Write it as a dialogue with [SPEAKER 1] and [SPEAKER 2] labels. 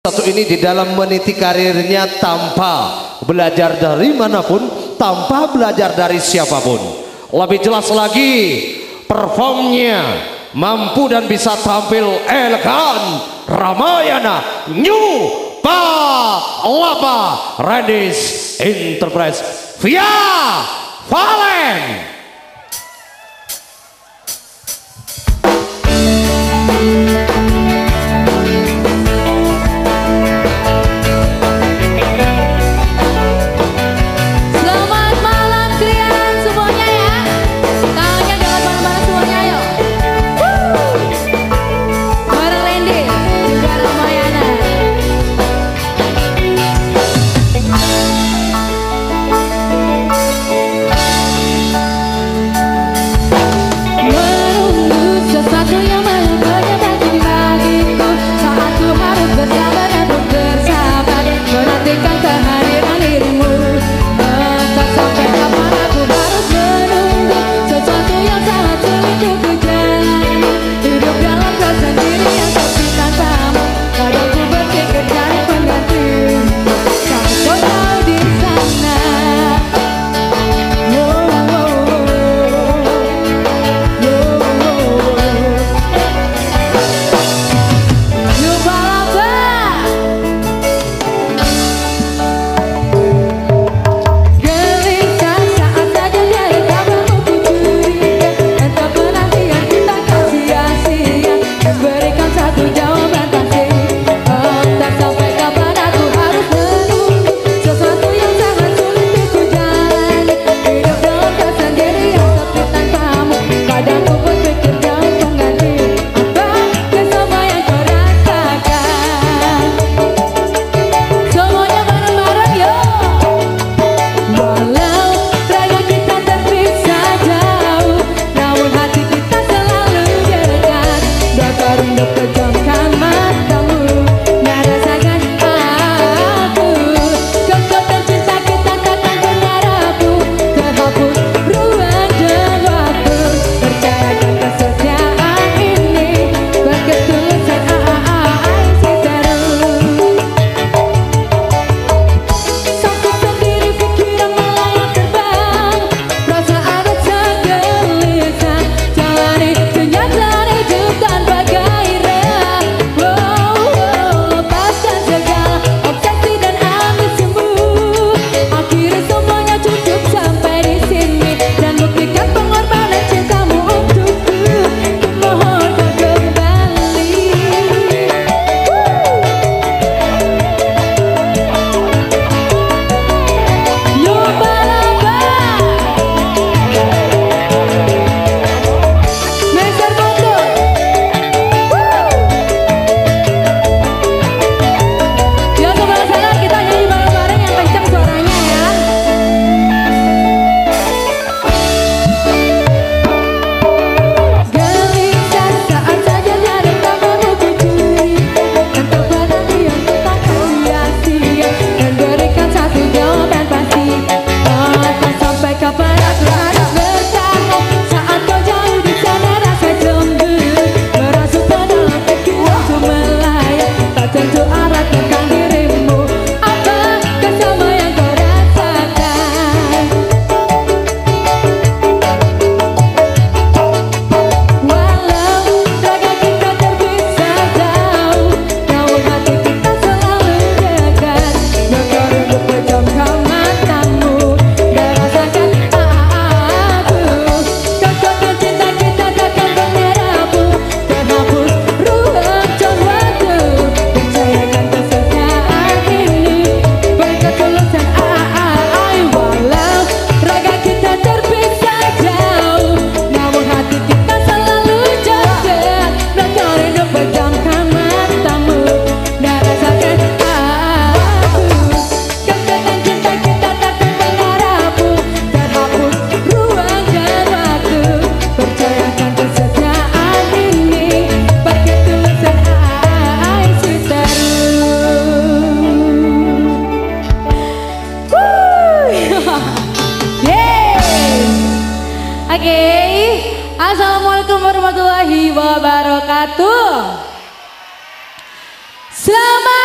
[SPEAKER 1] satu ini di dalam meniti karirnya tanpa belajar dari mana pun tanpa belajar dari siapa pun. Lebih jelas lagi performnya mampu dan bisa tampil elegan. Ramayana New Palapa Radis Enterprise via Valen wabarakatuh. Selamat